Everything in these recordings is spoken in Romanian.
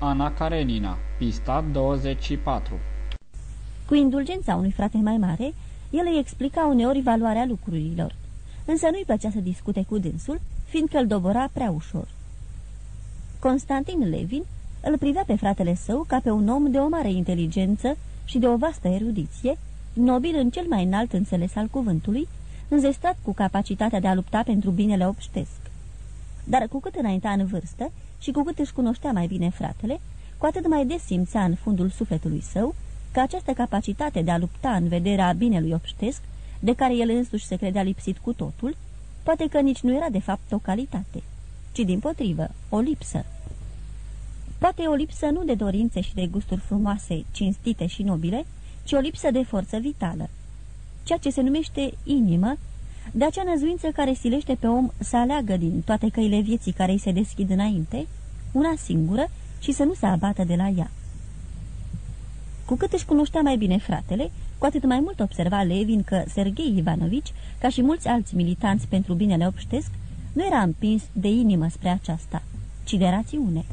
Ana Karenina, pista 24 Cu indulgența unui frate mai mare, el îi explica uneori valoarea lucrurilor, însă nu-i plăcea să discute cu dânsul, fiindcă îl dobora prea ușor. Constantin Levin îl privea pe fratele său ca pe un om de o mare inteligență și de o vastă erudiție, nobil în cel mai înalt înțeles al cuvântului, înzestrat cu capacitatea de a lupta pentru binele obștesc. Dar cu cât înaintea în vârstă și cu cât își cunoștea mai bine fratele, cu atât mai des simțea în fundul sufletului său că această capacitate de a lupta în vederea binelui obștesc, de care el însuși se credea lipsit cu totul, poate că nici nu era de fapt o calitate, ci din potrivă, o lipsă. Poate o lipsă nu de dorințe și de gusturi frumoase, cinstite și nobile, ci o lipsă de forță vitală. Ceea ce se numește inimă, de acea năzuință care silește pe om să aleagă din toate căile vieții care îi se deschid înainte, una singură și să nu se abată de la ea. Cu cât își cunoștea mai bine fratele, cu atât mai mult observa Levin că Sergei Ivanovici, ca și mulți alți militanți pentru binele obștesc, nu era împins de inimă spre aceasta, ci de rațiune.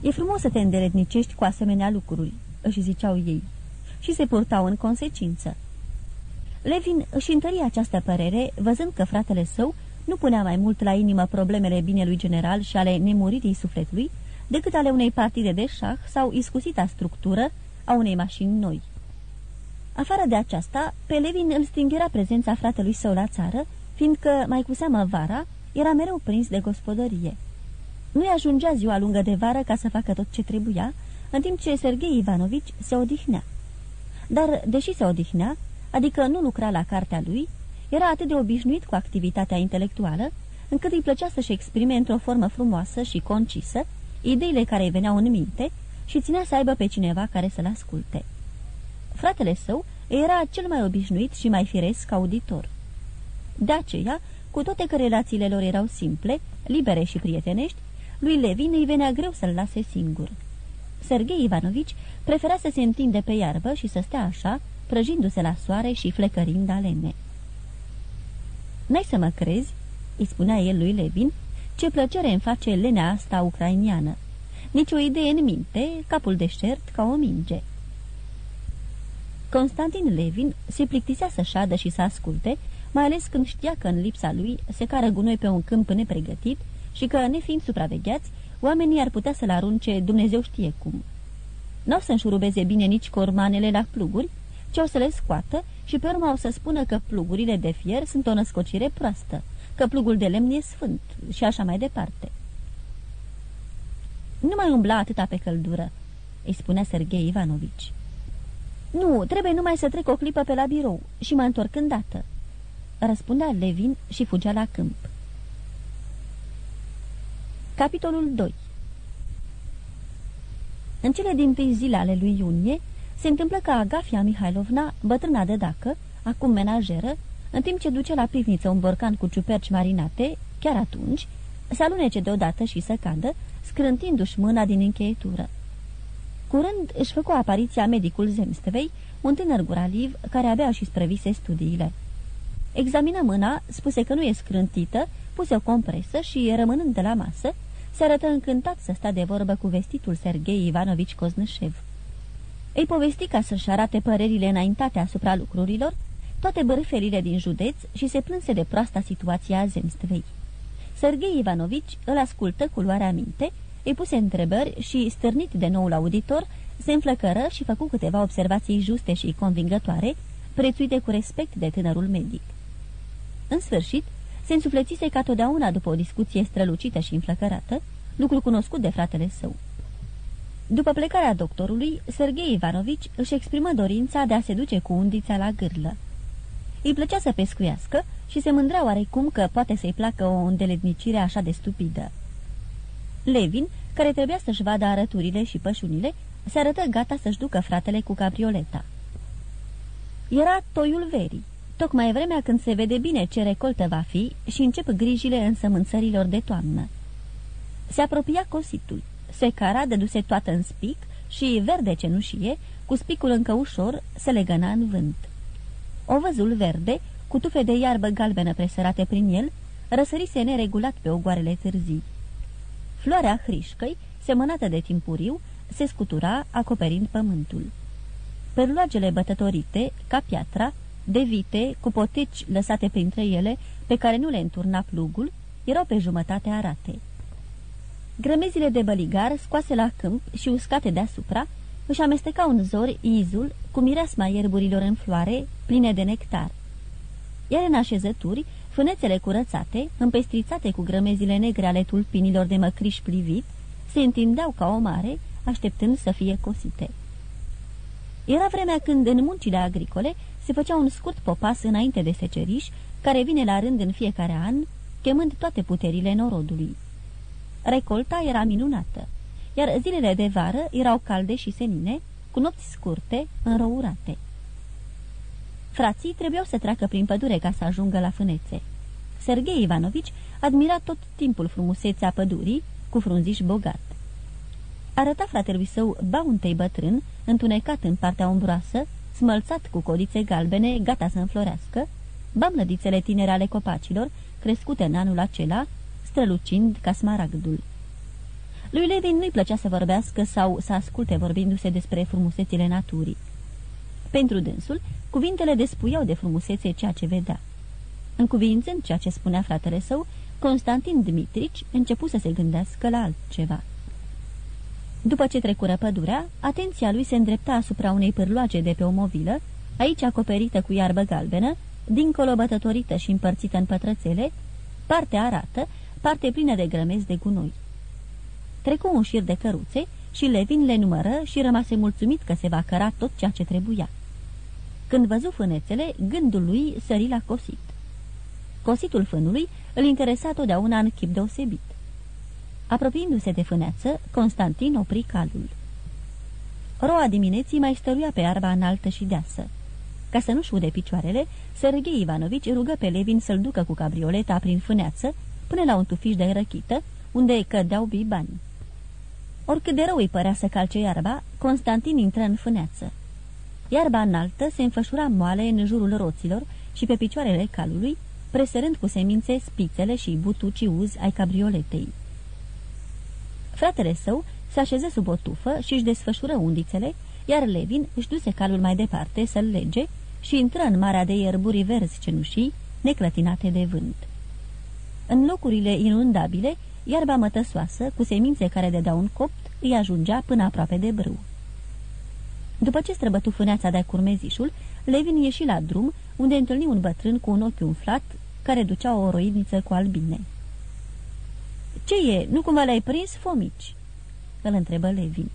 E frumos să te îndeletnicești cu asemenea lucruri," își ziceau ei, și se purtau în consecință. Levin își întări această părere, văzând că fratele său nu punea mai mult la inimă problemele binelui general și ale nemuririi sufletului, decât ale unei partide de șah sau iscusita structură a unei mașini noi. Afară de aceasta, pe Levin îl stingera prezența fratelui său la țară, fiindcă, mai cu seamă vara, era mereu prins de gospodărie. Nu-i ajungea ziua lungă de vară ca să facă tot ce trebuia, în timp ce Sergei Ivanovici se odihnea. Dar, deși se odihnea, adică nu lucra la cartea lui, era atât de obișnuit cu activitatea intelectuală, încât îi plăcea să-și exprime într-o formă frumoasă și concisă ideile care îi veneau în minte și ținea să aibă pe cineva care să-l asculte. Fratele său era cel mai obișnuit și mai firesc auditor. De aceea, cu toate că relațiile lor erau simple, libere și prietenești, lui Levin îi venea greu să-l lase singur. Sergei Ivanovici prefera să se întinde pe iarbă și să stea așa, prăjindu-se la soare și flecărind alene. N-ai să mă crezi?" îi spunea el lui Levin, ce plăcere îmi face lenea asta ucrainiană. Nici o idee în minte, capul deșert ca o minge." Constantin Levin se plictisea să șadă și să asculte, mai ales când știa că în lipsa lui se cară gunoi pe un câmp nepregătit și că, nefiind supravegheați, oamenii ar putea să-l arunce Dumnezeu știe cum. N-au să înșurubeze bine nici cormanele la pluguri, ci o să le scoată și pe urmă o să spună că plugurile de fier sunt o născocire proastă, că plugul de lemn e sfânt și așa mai departe. Nu mai umbla atâta pe căldură, îi spunea Sergei Ivanovici. Nu, trebuie numai să trec o clipă pe la birou și mă întorc îndată, răspundea Levin și fugea la câmp. Capitolul 2 În cele din tâi zile ale lui iunie, se întâmplă că Agafia Mihailovna, bătrâna de dacă, acum menajeră, în timp ce duce la pivniță un borcan cu ciuperci marinate, chiar atunci, să alunece deodată și să cadă, scrântindu-și mâna din încheietură. Curând își făcu apariția medicul Zemstevei, un tânăr guraliv care abia și sprăvise studiile. Examină mâna, spuse că nu e scrântită, puse o compresă și, rămânând de la masă, se arătă încântat să sta de vorbă cu vestitul Sergei Ivanovici Coznășev. Îi povesti ca să-și arate părerile înaintate asupra lucrurilor, toate bărfelile din județ și se plânse de proasta situație a Zemstvei. Sergei Ivanovici îl ascultă cu luarea minte, îi puse întrebări și, stârnit de noul auditor, se înflăcără și făcu câteva observații juste și convingătoare, prețuite cu respect de tânărul medic. În sfârșit, se însuflețise ca totdeauna după o discuție strălucită și înflăcărată, lucru cunoscut de fratele său. După plecarea doctorului, Sergei Ivanovici își exprimă dorința de a se duce cu undița la gârlă. Îi plăcea să pescuiască și se mândrea oarecum că poate să-i placă o îndeletnicire așa de stupidă. Levin, care trebuia să-și vadă arăturile și pășunile, se arătă gata să-și ducă fratele cu cabrioleta. Era toiul verii, tocmai vremea când se vede bine ce recoltă va fi și încep grijile însămânțărilor de toamnă. Se apropia cositul, secara dăduse toată în spic și, verde cenușie, cu spicul încă ușor, se legăna în vânt. O văzul verde, cu tufe de iarbă galbenă presărate prin el, răsărise neregulat pe ogoarele târzii. Floarea hrișcăi semănată de timpuriu, se scutura, acoperind pământul. Perloagele bătătorite, ca piatra, de vite, cu poteci lăsate printre ele, pe care nu le înturna plugul, erau pe jumătate arate. Grămezile de băligar, scoase la câmp și uscate deasupra, își amestecau în zori izul cu mireasma ierburilor în floare, pline de nectar. Iar în așezături, fânețele curățate, împestrițate cu grămezile negre ale tulpinilor de măcriș plivit, se întindeau ca o mare, așteptând să fie cosite. Era vremea când în muncile agricole se făcea un scurt popas înainte de seceriș, care vine la rând în fiecare an, chemând toate puterile norodului. Recolta era minunată, iar zilele de vară erau calde și senine, cu nopți scurte, înrourate. Frații trebuiau să treacă prin pădure ca să ajungă la fânețe. Sergei Ivanovici admira tot timpul frumusețea pădurii, cu frunziș bogat. Arăta fratelui său bauntei bătrân, întunecat în partea umbroasă, smălțat cu codițe galbene, gata să înflorească, bamlădițele tinere ale copacilor, crescute în anul acela, strălucind ca smaragdul. Lui Levin nu-i plăcea să vorbească sau să asculte vorbindu-se despre frumusețile naturii. Pentru dânsul, cuvintele despuiau de frumusețe ceea ce vedea. Încuvințând ceea ce spunea fratele său, Constantin Dmitrici începu să se gândească la altceva. După ce trecură pădurea, atenția lui se îndrepta asupra unei pârloace de pe o movilă, aici acoperită cu iarbă galbenă, dincolo bătătorită și împărțită în pătrățele, parte arată, parte plină de grămezi de gunoi. Trecu un șir de căruțe și Levin le numără și rămase mulțumit că se va căra tot ceea ce trebuia. Când văzu fânețele, gândul lui sări la cosit. Cositul fânului îl interesa totdeauna în chip deosebit. Apropiindu-se de fâneață, Constantin opri calul. Roa dimineții mai stăruia pe arba înaltă și deasă. Ca să nu-și ude picioarele, Serghei Ivanovici rugă pe Levin să-l ducă cu cabrioleta prin fâneață până la un tufiș de răchită, unde cădeau bibani. Oricât de rău îi părea să calce iarba, Constantin intră în fâneață. Iarba înaltă se înfășura moale în jurul roților și pe picioarele calului, presărând cu semințe spițele și butucii uzi ai cabrioletei. Fratele său se așeză sub o tufă și își desfășură undițele, iar Levin își duse calul mai departe să-l lege și intră în marea de ierburi verzi cenușii, neclătinate de vânt. În locurile inundabile, iarba mătăsoasă, cu semințe care dădeau un copt, îi ajungea până aproape de brâu. După ce străbătu fâneața de curmezișul, Levin ieși la drum, unde întâlni un bătrân cu un ochi umflat, care ducea o roidniță cu albine. Ce e? Nu cumva le-ai prins, fomici?" îl întrebă Levin.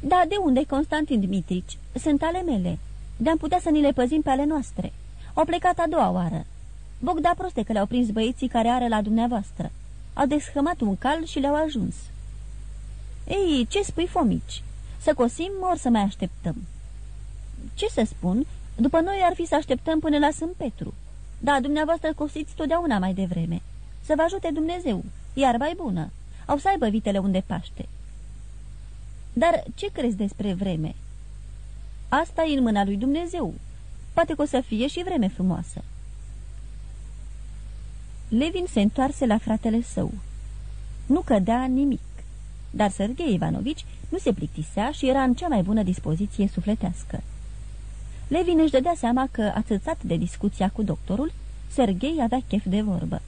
Da, de unde, Constantin Dmitrici? Sunt ale mele. De-am putea să ni le păzim pe ale noastre. Au plecat a doua oară. Bogda proste că le-au prins băieții care are la dumneavoastră. Au deschămat un cal și le-au ajuns. Ei, ce spui, fomici? Să cosim ori să mai așteptăm? Ce să spun? După noi ar fi să așteptăm până la Sfânt Petru. Da, dumneavoastră cosiți totdeauna mai devreme. Să vă ajute Dumnezeu. Iarba e bună. Au să aibă vitele unde paște. Dar ce crezi despre vreme? Asta e în mâna lui Dumnezeu. Poate că o să fie și vreme frumoasă. Levin se întoarse la fratele său. Nu cădea nimic, dar Sergei Ivanovici nu se plictisea și era în cea mai bună dispoziție sufletească. Levin își dădea seama că, atâțat de discuția cu doctorul, Sergei avea chef de vorbă.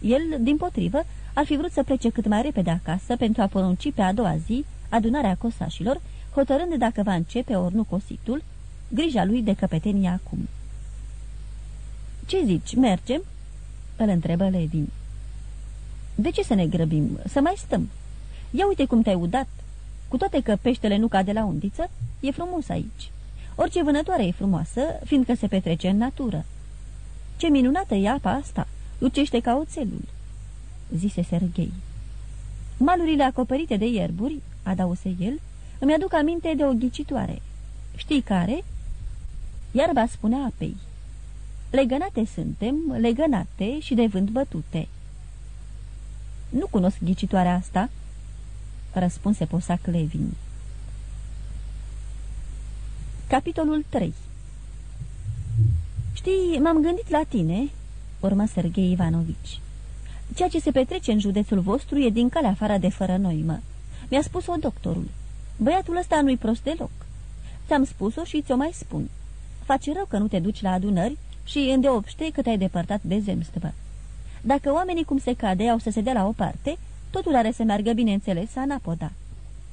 El, din potrivă, ar fi vrut să plece cât mai repede acasă pentru a porunci pe a doua zi adunarea cosașilor, hotărând dacă va începe ori nu cositul, grija lui de căpetenie acum. Ce zici, mergem?" Îl întrebă Levin. De ce să ne grăbim? Să mai stăm. Ia uite cum te-ai udat. Cu toate că peștele nu cade la undiță, e frumos aici. Orice vânătoare e frumoasă, fiindcă se petrece în natură. Ce minunată e apa asta! Lucește ca oțelul!" zise Serghei. Malurile acoperite de ierburi, adause el, îmi aduc aminte de o ghicitoare. Știi care? Iarba spunea apei. Legănate suntem, legănate și de vânt bătute. Nu cunosc ghicitoarea asta, răspunse Posac Levin. Capitolul 3 Știi, m-am gândit la tine, urmă Sergei Ivanovici. Ceea ce se petrece în județul vostru e din calea afară de fără noimă. Mi-a spus-o doctorul. Băiatul ăsta nu-i prost deloc. Ți-am spus-o și ți-o mai spun. Face rău că nu te duci la adunări și îndeopște că te-ai depărtat de zemstvă. Dacă oamenii cum se cade au să se dea la o parte, totul are să meargă bineînțeles anapoda.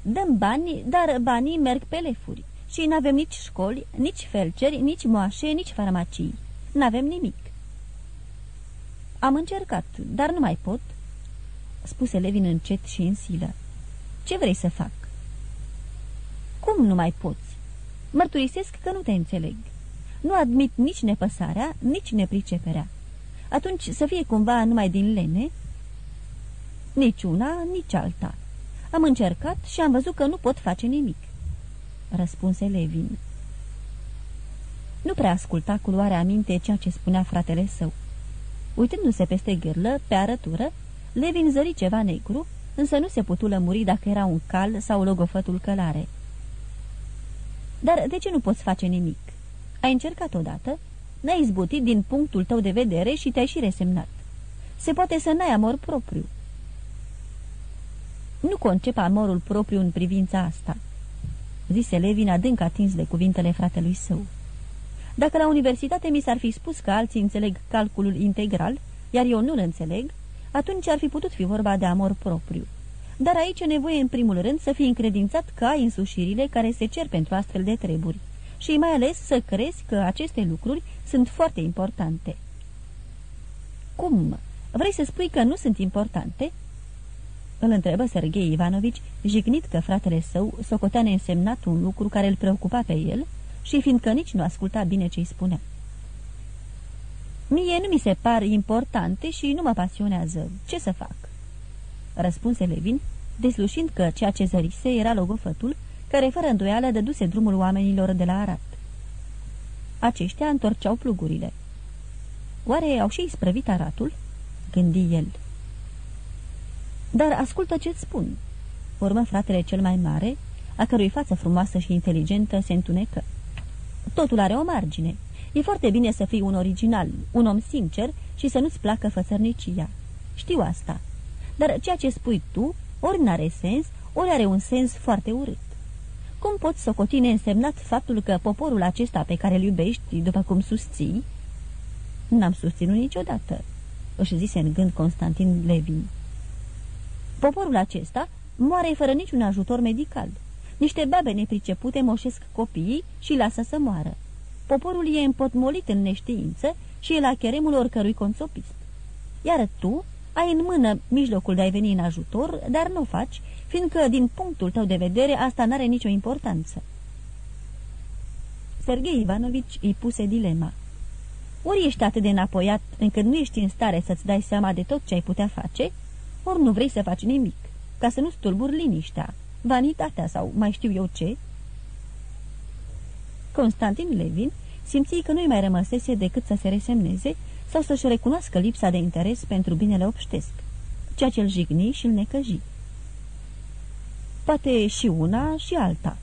Dăm bani, dar banii merg pe lefuri și nu avem nici școli, nici felceri, nici moașe, nici farmacii. N-avem nimic. Am încercat, dar nu mai pot, spuse Levin încet și în silă. Ce vrei să fac? Cum nu mai poți? Mărturisesc că nu te înțeleg. Nu admit nici nepăsarea, nici nepriceperea. Atunci să fie cumva numai din lene? Nici una, nici alta. Am încercat și am văzut că nu pot face nimic. Răspunse Levin. Nu prea asculta cu luarea aminte ceea ce spunea fratele său. Uitându-se peste gârlă, pe arătură, Levin zări ceva negru, însă nu se putu lămuri dacă era un cal sau logofătul călare. Dar de ce nu poți face nimic? Ai încercat odată, n-ai izbutit din punctul tău de vedere și te-ai și resemnat. Se poate să n-ai amor propriu. Nu concep amorul propriu în privința asta, zise Levin adânc atins de cuvintele fratelui său. Dacă la universitate mi s-ar fi spus că alții înțeleg calculul integral, iar eu nu-l înțeleg, atunci ar fi putut fi vorba de amor propriu. Dar aici e nevoie în primul rând să fii încredințat că ai însușirile care se cer pentru astfel de treburi și mai ales să crezi că aceste lucruri sunt foarte importante. Cum? Vrei să spui că nu sunt importante?" Îl întrebă Sergei Ivanovici, jignit că fratele său socotea neînsemnat un lucru care îl preocupa pe el și fiindcă nici nu asculta bine ce-i spunea. Mie nu mi se par importante și nu mă pasionează. Ce să fac?" Răspunse Levin, deslușind că ceea ce zărise era logofătul, care fără îndoială dăduse drumul oamenilor de la Arat. Aceștia întorceau plugurile. Oare au și isprăvit Aratul? Gândi el. Dar ascultă ce-ți spun. Urmă fratele cel mai mare, a cărui față frumoasă și inteligentă se întunecă. Totul are o margine. E foarte bine să fii un original, un om sincer și să nu-ți placă fățărnicia. Știu asta. Dar ceea ce spui tu, ori n-are sens, ori are un sens foarte urât. Cum poți socoti însemnat faptul că poporul acesta pe care îl iubești, după cum susții? N-am susținut niciodată, își zise în gând Constantin Levin. Poporul acesta moare fără niciun ajutor medical. Niște babe nepricepute moșesc copiii și lasă să moară. Poporul e împotmolit în neștiință și e la cheremul oricărui consopist. Iar tu ai în mână mijlocul de a-i veni în ajutor, dar nu o faci, fiindcă, din punctul tău de vedere, asta n-are nicio importanță. Sergei Ivanovici îi puse dilema. Ori ești atât de înapoiat încât nu ești în stare să-ți dai seama de tot ce ai putea face, ori nu vrei să faci nimic, ca să nu stulburi liniștea, vanitatea sau mai știu eu ce. Constantin Levin simți că nu-i mai rămăsese decât să se resemneze sau să-și recunoască lipsa de interes pentru binele obștesc, ceea ce îl jigni și îl necăji. Poate și una și alta,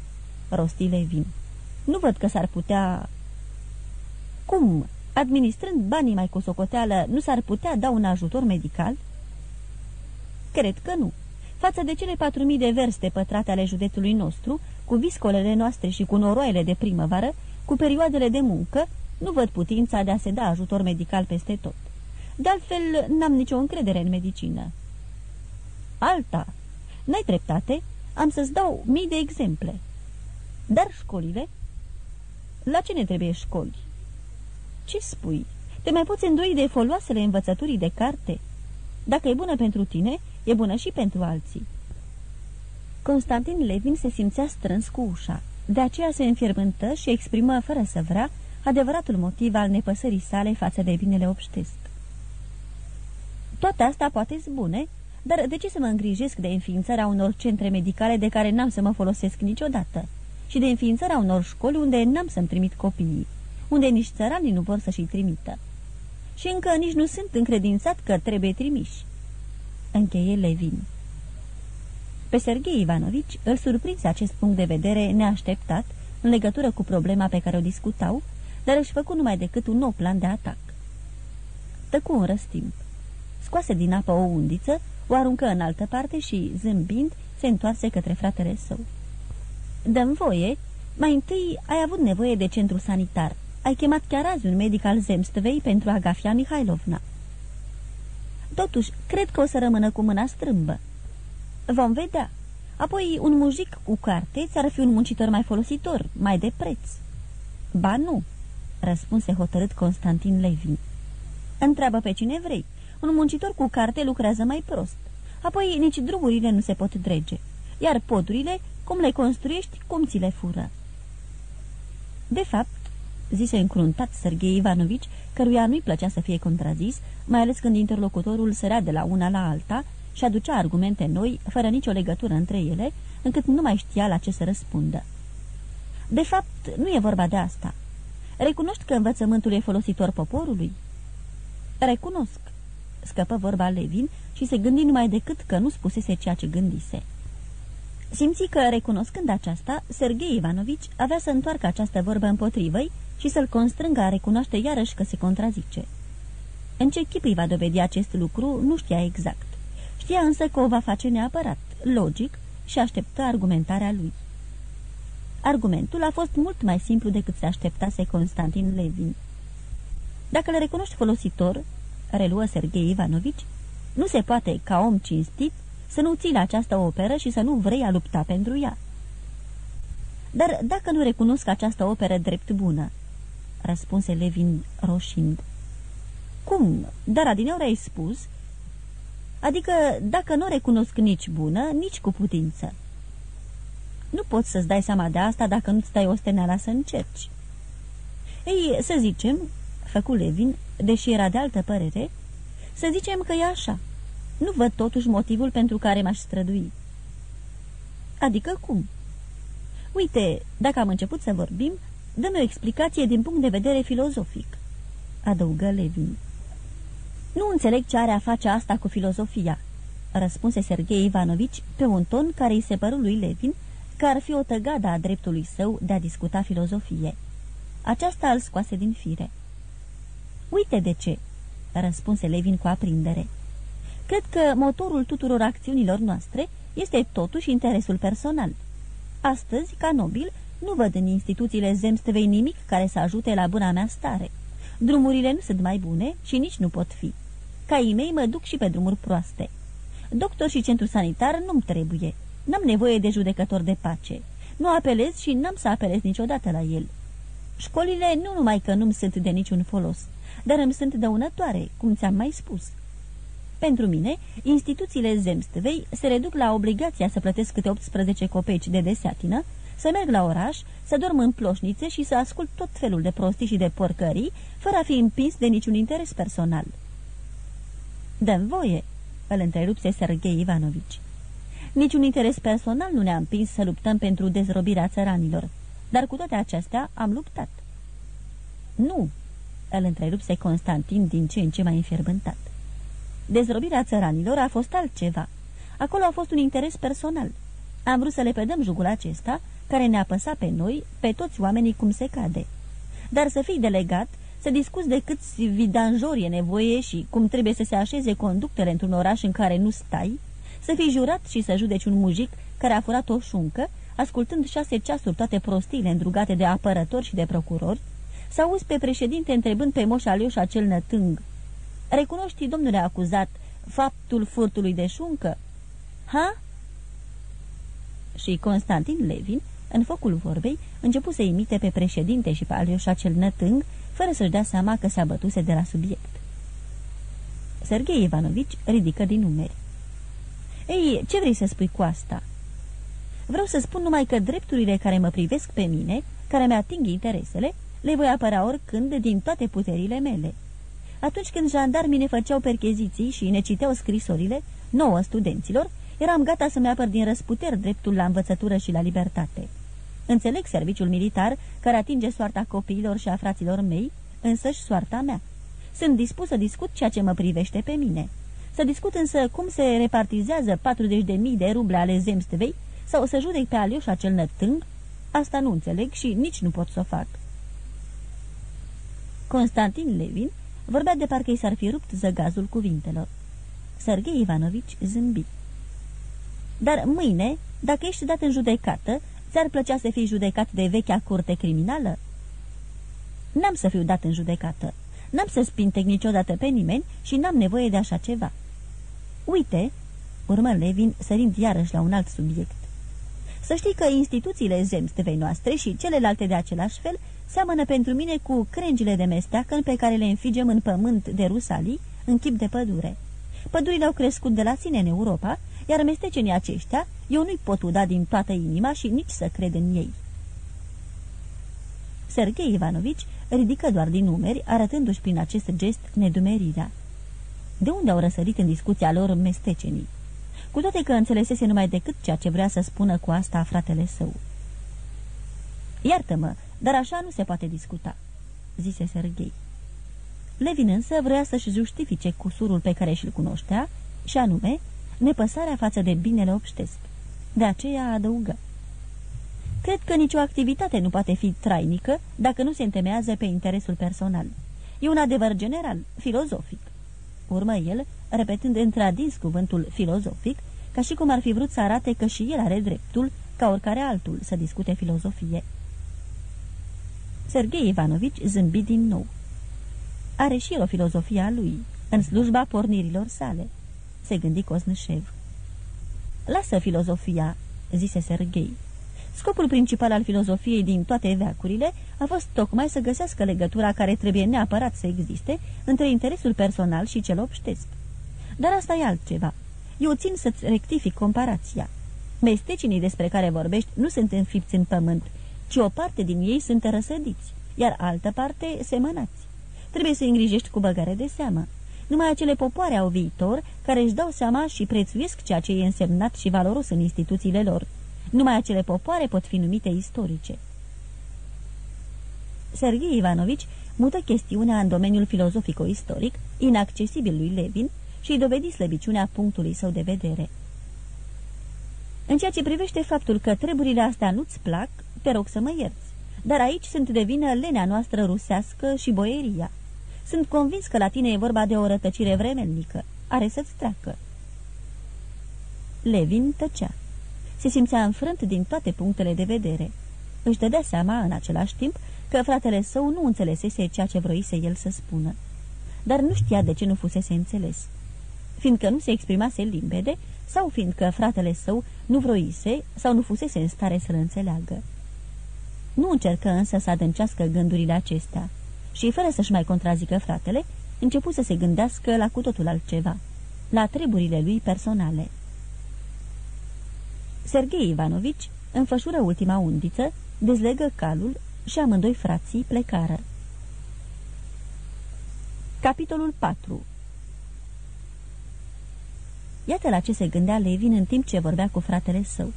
rosti Levin. Nu văd că s-ar putea... Cum? Administrând banii mai cu socoteală, nu s-ar putea da un ajutor medical? Cred că nu. Față de cele patru mii de verste pătrate ale județului nostru, cu viscolele noastre și cu noroaiele de primăvară, cu perioadele de muncă, nu văd putința de a se da ajutor medical peste tot. De altfel, n-am nicio încredere în medicină. Alta. N-ai dreptate? Am să-ți dau mii de exemple. Dar școlile? La ce ne trebuie școli? Ce spui? Te mai poți îndoi de foloasele învățăturii de carte? Dacă e bună pentru tine, e bună și pentru alții. Constantin Levin se simțea strâns cu ușa. De aceea se înfierbântă și exprimă fără să vrea adevăratul motiv al nepăsării sale față de binele obștesc. Toate astea poate bune, dar de ce să mă îngrijesc de înființarea unor centre medicale de care n-am să mă folosesc niciodată? Și de înființarea unor școli unde n-am să-mi trimit copiii, unde nici țăranii nu vor să-și trimită. Și încă nici nu sunt încredințat că trebuie trimiși. Încheie Levin. Pe Sergei Ivanovici îl surprinse acest punct de vedere neașteptat în legătură cu problema pe care o discutau, dar își făcu numai decât un nou plan de atac. Tăcu un răstimp. Scoase din apă o undiță, o aruncă în altă parte și, zâmbind, se întoarse către fratele său. Dăm voie, mai întâi ai avut nevoie de centru sanitar. Ai chemat chiar azi un medic al Zemstvei pentru Agafia Mihailovna. Totuși, cred că o să rămână cu mâna strâmbă. Vom vedea. Apoi, un mujic cu carte ți-ar fi un muncitor mai folositor, mai de preț. Ba nu, răspunse hotărât Constantin Levin. Întreabă pe cine vrei. Un muncitor cu carte lucrează mai prost. Apoi nici drumurile nu se pot drege. Iar podurile, cum le construiești, cum ți le fură. De fapt, zise încruntat Sergei Ivanovici, căruia nu-i plăcea să fie contrazis, mai ales când interlocutorul sărea de la una la alta și aducea argumente noi, fără nicio legătură între ele, încât nu mai știa la ce să răspundă. De fapt, nu e vorba de asta. Recunoști că învățământul e folositor poporului? Recunosc, scăpă vorba Levin și se gândi numai decât că nu spusese ceea ce gândise. Simți că, recunoscând aceasta, Sergei Ivanovici avea să întoarcă această vorbă împotrivă și să-l constrângă a recunoaște iarăși că se contrazice. În ce chip îi va dovedi acest lucru, nu știa exact. Știa însă că o va face neapărat, logic, și așteptă argumentarea lui. Argumentul a fost mult mai simplu decât se așteptase Constantin Levin. Dacă le recunoști folositor, reluă Sergei Ivanovici, nu se poate, ca om cinstit, să nu ții la această operă și să nu vrei a lupta pentru ea. Dar dacă nu recunosc această operă drept bună, răspunse Levin roșind. Cum? Dar adineori ai spus? Adică dacă nu recunosc nici bună, nici cu putință. Nu poți să-ți dai seama de asta dacă nu-ți dai osteneala să încerci. Ei, să zicem, făcu Levin, deși era de altă părere, să zicem că e așa. Nu văd totuși motivul pentru care m-aș strădui. Adică cum? Uite, dacă am început să vorbim, dă o explicație din punct de vedere filozofic, adăugă Levin. Nu înțeleg ce are a face asta cu filozofia, răspunse Sergei Ivanovici pe un ton care îi se păru lui Levin că ar fi o tăgadă a dreptului său de a discuta filozofie. Aceasta îl scoase din fire. Uite de ce, răspunse Levin cu aprindere. Cred că motorul tuturor acțiunilor noastre este totuși interesul personal. Astăzi, ca nobil, nu văd în instituțiile zemstevei nimic care să ajute la buna mea stare. Drumurile nu sunt mai bune și nici nu pot fi. Caii mei mă duc și pe drumuri proaste. Doctor și centru sanitar nu-mi trebuie. N-am nevoie de judecător de pace. Nu apelez și n-am să apelez niciodată la el. Școlile nu numai că nu-mi sunt de niciun folos, dar îmi sunt dăunătoare, cum ți-am mai spus. Pentru mine, instituțiile zemstvei se reduc la obligația să plătesc câte 18 copeci de deseatină, să merg la oraș, să dorm în ploșnițe și să ascult tot felul de prostii și de porcării, fără a fi împins de niciun interes personal. Dăm voie, îl întrerupse Sergei Ivanovici. Niciun interes personal nu ne-a împins să luptăm pentru dezrobirea țăranilor, dar cu toate acestea am luptat. Nu, îl întrerupse Constantin din ce în ce mai înfierbântat. Dezrobirea țăranilor a fost altceva. Acolo a fost un interes personal. Am vrut să le pedăm jugul acesta, care ne-a păsat pe noi, pe toți oamenii cum se cade. Dar să fii delegat, să discuți de câți vidanjori e nevoie și cum trebuie să se așeze conductele într-un oraș în care nu stai, să fii jurat și să judeci un mujic care a furat o șuncă, ascultând șase ceasuri toate prostiile îndrugate de apărători și de procurori, să auzi pe președinte întrebând pe Moș Alioș acel nătâng, Recunoști, domnule acuzat, faptul furtului de șuncă?" Ha?" Și Constantin Levin, în focul vorbei, începu să imite pe președinte și pe Alioșa cel nătâng, fără să-și dea seama că s-a bătuse de la subiect. Sergei Ivanovici ridică din numeri. Ei, ce vrei să spui cu asta?" Vreau să spun numai că drepturile care mă privesc pe mine, care mi-ating interesele, le voi apăra oricând din toate puterile mele." Atunci când jandarmii ne făceau percheziții și ne citeau scrisorile, nouă studenților, eram gata să-mi apăr din răsputeri dreptul la învățătură și la libertate. Înțeleg serviciul militar care atinge soarta copiilor și a fraților mei, însăși soarta mea. Sunt dispus să discut ceea ce mă privește pe mine. Să discut însă cum se repartizează 40.000 de ruble ale zemstvei sau să judec pe Alioș acel nătâng, asta nu înțeleg și nici nu pot să o fac. Constantin Levin Vorbea de parcă i s-ar fi rupt zăgazul cuvintelor. Sergei Ivanovici zâmbi. Dar mâine, dacă ești dat în judecată, ți-ar plăcea să fii judecat de vechea curte criminală?" N-am să fiu dat în judecată. N-am să spintec niciodată pe nimeni și n-am nevoie de așa ceva." Uite," urmă Levin, sărind iarăși la un alt subiect. Să știi că instituțiile zemstevei noastre și celelalte de același fel seamănă pentru mine cu crengile de mesteacăn pe care le înfigem în pământ de rusalii, în chip de pădure. Pădurile au crescut de la sine în Europa, iar mestecenii aceștia eu nu-i pot uda din toată inima și nici să cred în ei. Sergei Ivanovici ridică doar din numeri, arătându-și prin acest gest nedumerirea. De unde au răsărit în discuția lor mestecenii? Cu toate că înțelesese numai decât ceea ce vrea să spună cu asta fratele său. Iartă-mă, dar așa nu se poate discuta," zise Serghei. Levin însă vrea să-și justifice cusurul pe care și-l cunoștea, și anume, nepăsarea față de binele obștesc. De aceea adăugă. Cred că nicio activitate nu poate fi trainică dacă nu se întemeiază pe interesul personal. E un adevăr general, filozofic. Urmă el, repetând într-adins cuvântul filozofic, ca și cum ar fi vrut să arate că și el are dreptul, ca oricare altul, să discute filozofie. Sergei Ivanovici zâmbi din nou. Are și el o filozofie a lui, în slujba pornirilor sale, se gândi Cosnășev. Lasă filozofia, zise Sergei. Scopul principal al filozofiei din toate veacurile a fost tocmai să găsească legătura care trebuie neapărat să existe între interesul personal și cel obștesc. Dar asta e altceva. Eu țin să-ți rectific comparația. Mestecinii despre care vorbești nu sunt înfipți în pământ, ci o parte din ei sunt răsădiți, iar altă parte semănați. Trebuie să îngrijești cu băgare de seamă. Numai acele popoare au viitor care își dau seama și prețuiesc ceea ce e însemnat și valoros în instituțiile lor. Numai acele popoare pot fi numite istorice. Sergei Ivanovici mută chestiunea în domeniul filozofico-istoric, inaccesibil lui Levin, și îi dovedi slăbiciunea punctului său de vedere. În ceea ce privește faptul că treburile astea nu-ți plac, te rog să mă ierți, dar aici sunt de vină lenea noastră rusească și boieria. Sunt convins că la tine e vorba de o rătăcire vremelnică. Are să-ți treacă. Levin tăcea. Se simțea înfrânt din toate punctele de vedere. Își dădea seama, în același timp, că fratele său nu înțelesese ceea ce vroise el să spună. Dar nu știa de ce nu fusese înțeles. Fiindcă nu se exprimase limpede, sau fiindcă fratele său nu vroise sau nu fusese în stare să-l înțeleagă. Nu încercă însă să adâncească gândurile acestea și, fără să-și mai contrazică fratele, început să se gândească la cu totul altceva, la treburile lui personale. Sergei Ivanovici înfășură ultima undiță, dezlegă calul și amândoi frații plecară. Capitolul 4 Iată la ce se gândea Levin în timp ce vorbea cu fratele său.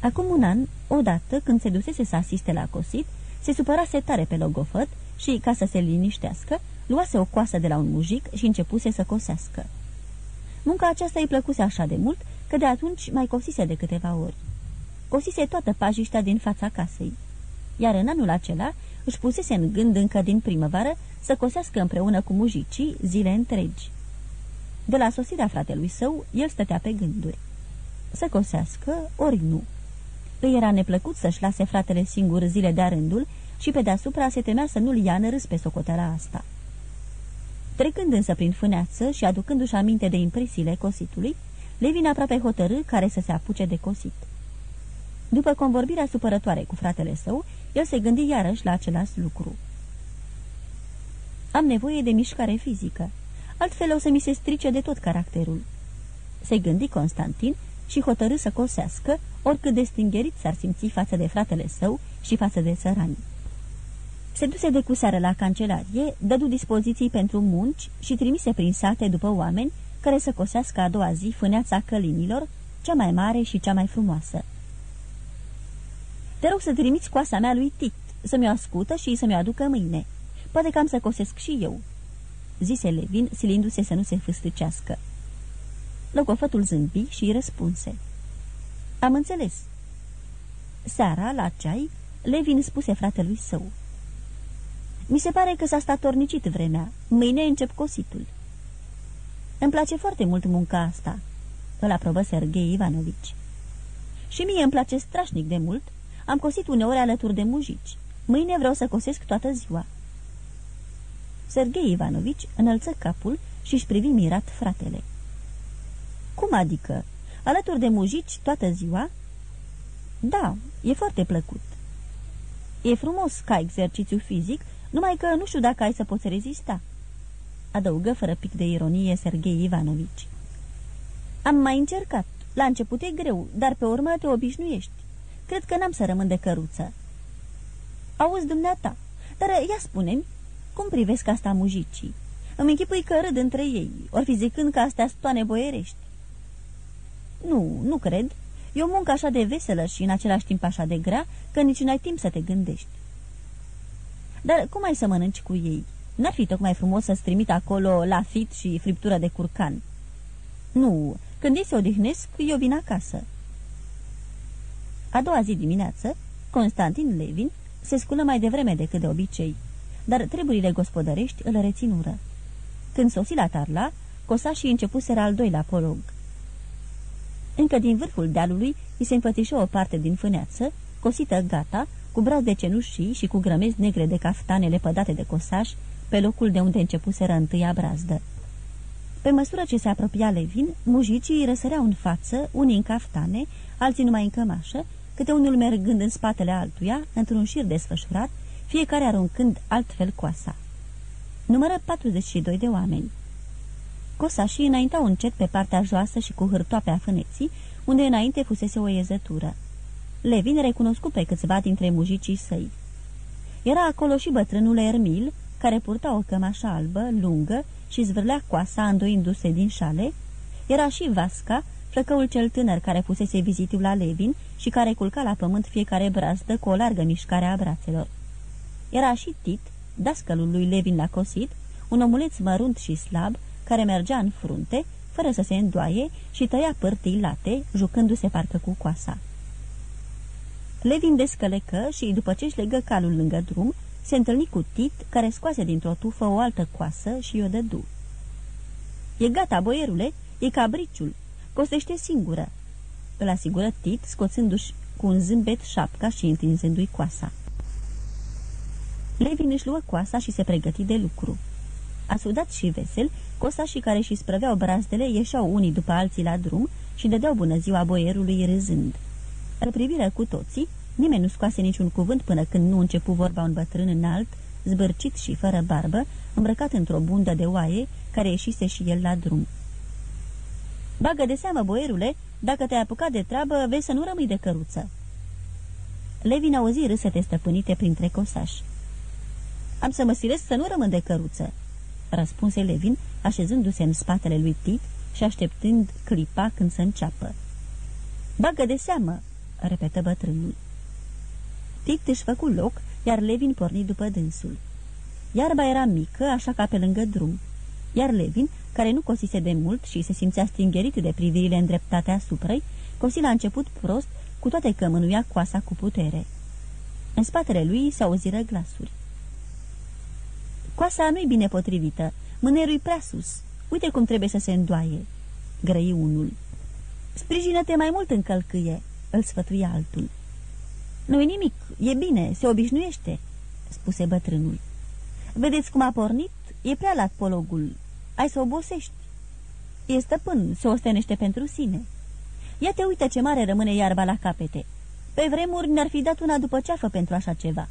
Acum un an, odată, când se dusese să asiste la cosit, se supărase tare pe logofăt și, ca să se liniștească, luase o coasă de la un mujic și începuse să cosească. Munca aceasta îi plăcuse așa de mult că de atunci mai cosise de câteva ori. Cosise toată pajiștea din fața casei. Iar în anul acela își pusese în gând încă din primăvară să cosească împreună cu mujicii zile întregi. De la sosirea fratelui său, el stătea pe gânduri. Să cosească, ori nu. Îi era neplăcut să-și lase fratele singur zile de-a rândul și pe deasupra se temea să nu-l ia în râs pe socoteala asta. Trecând însă prin fâneață și aducându-și aminte de impresiile cositului, Levin aproape hotărâ care să se apuce de cosit. După convorbirea supărătoare cu fratele său, el se gândi iarăși la același lucru. Am nevoie de mișcare fizică, altfel o să mi se strice de tot caracterul. Se gândi Constantin și hotărâ să cosească, oricât de stingerit s-ar simți față de fratele său și față de țărani. Se duse de cuseară la cancelarie, dădu dispoziții pentru munci și trimise prin sate după oameni care să cosească a doua zi fâneața călinilor, cea mai mare și cea mai frumoasă. Te rog să trimiți coasa mea lui Tit, să-mi o ascută și să-mi o aducă mâine. Poate că am să cosesc și eu," zise Levin, silindu-se să nu se fâstăcească. Locofătul zâmbi și îi răspunse. Am înțeles." Seara, la ceai, Levin spuse fratelui său. Mi se pare că s-a statornicit vremea. Mâine încep cositul." Îmi place foarte mult munca asta," îl aprobă Sergei Ivanovici. Și mie îmi place strașnic de mult. Am cosit uneori alături de mujici. Mâine vreau să cosesc toată ziua." Sergei Ivanovici înălță capul și își privi mirat fratele. Cum adică? Alături de mujici toată ziua?" Da, e foarte plăcut." E frumos ca exercițiu fizic, numai că nu știu dacă ai să poți rezista." Adăugă fără pic de ironie Sergei Ivanovici. Am mai încercat. La început e greu, dar pe urmă te obișnuiești. Cred că n-am să rămân de căruță." Auzi dumneata, dar ia spune cum privesc asta mujicii? Îmi închipui că râd între ei, ori fi zicând că astea stoane boierești. Nu, nu cred. E o muncă așa de veselă și în același timp așa de grea, că nici n-ai timp să te gândești. Dar cum ai să mănânci cu ei? N-ar fi tocmai frumos să-ți trimit acolo lafit și friptură de curcan. Nu, când ei se odihnesc, eu vin acasă. A doua zi dimineață, Constantin Levin se sculă mai devreme decât de obicei, dar treburile gospodărești îl reținură. Când sosi la Tarla, cosașii începuseră al doilea polog. Încă din vârful dealului îi se înfățișă o parte din fâneață, cosită gata, cu braț de cenușii și cu grămezi negre de caftanele pădate de cosaș, pe locul de unde începuseră întâia brazdă. Pe măsură ce se apropia Levin, mujicii răsăreau în față, unii în caftane, alții numai în cămașă, câte unul mergând în spatele altuia, într-un șir desfășurat, fiecare aruncând altfel coasa. Numără 42 de oameni. și înaintau încet pe partea joasă și cu hârtoape a fâneții, unde înainte fusese o iezătură. Levin recunoscu pe câțiva dintre mujicii săi. Era acolo și bătrânul Ermil, care purta o cămașă albă, lungă și zvârlea coasa îndoindu-se din șale, era și Vasca, flăcăul cel tânăr care fusese vizitiv la Levin și care culca la pământ fiecare brazdă cu o largă mișcare a brațelor. Era și Tit, dascălul lui Levin la cosit, un omuleț mărunt și slab, care mergea în frunte, fără să se îndoaie și tăia pârtii late, jucându-se parcă cu coasa. Levin descălecă și, după ce își legă calul lângă drum, se întâlni cu Tit, care scoase dintr-o tufă o altă coasă și o dădu. E gata, boierule, e cabriciul, cosește singură," îl asigură Tit, scoțându-și cu un zâmbet șapca și întinzându-i coasa. Levin își luă coasa și se pregăti de lucru. Asudat și vesel, cosa și care și sprăveau brazdele ieșeau unii după alții la drum și dădeau bună ziua boierului râzând. Îl priviră cu toții, nimeni nu scoase niciun cuvânt până când nu începu vorba un bătrân înalt, zbârcit și fără barbă, îmbrăcat într-o bundă de oaie, care ieșise și el la drum. Bagă de seamă, boierule, dacă te-ai apucat de treabă, vei să nu rămâi de căruță." Levin auzi râsete stăpânite printre cosași. Am să mă silesc să nu rămân de căruță," răspunse Levin, așezându-se în spatele lui Tit și așteptând clipa când să înceapă. Bagă de seamă," repetă bătrânul. Tit își făcu loc, iar Levin porni după dânsul. Iarba era mică, așa ca pe lângă drum, iar Levin, care nu cosise de mult și se simțea stingerit de privirile îndreptate asupra cosi la început prost, cu toate că mânuia coasa cu putere. În spatele lui se auziră glasuri. Coasa nu-i bine potrivită, mânerul prea sus. Uite cum trebuie să se îndoaie." Grăi unul. Sprijină-te mai mult în călcâie," îl sfătuia altul. Nu-i nimic, e bine, se obișnuiește," spuse bătrânul. Vedeți cum a pornit? E prea lat pologul. Ai să obosești." E stăpân, se ostenește pentru sine." Ia te uită ce mare rămâne iarba la capete. Pe vremuri ne-ar fi dat una după ceafă pentru așa ceva."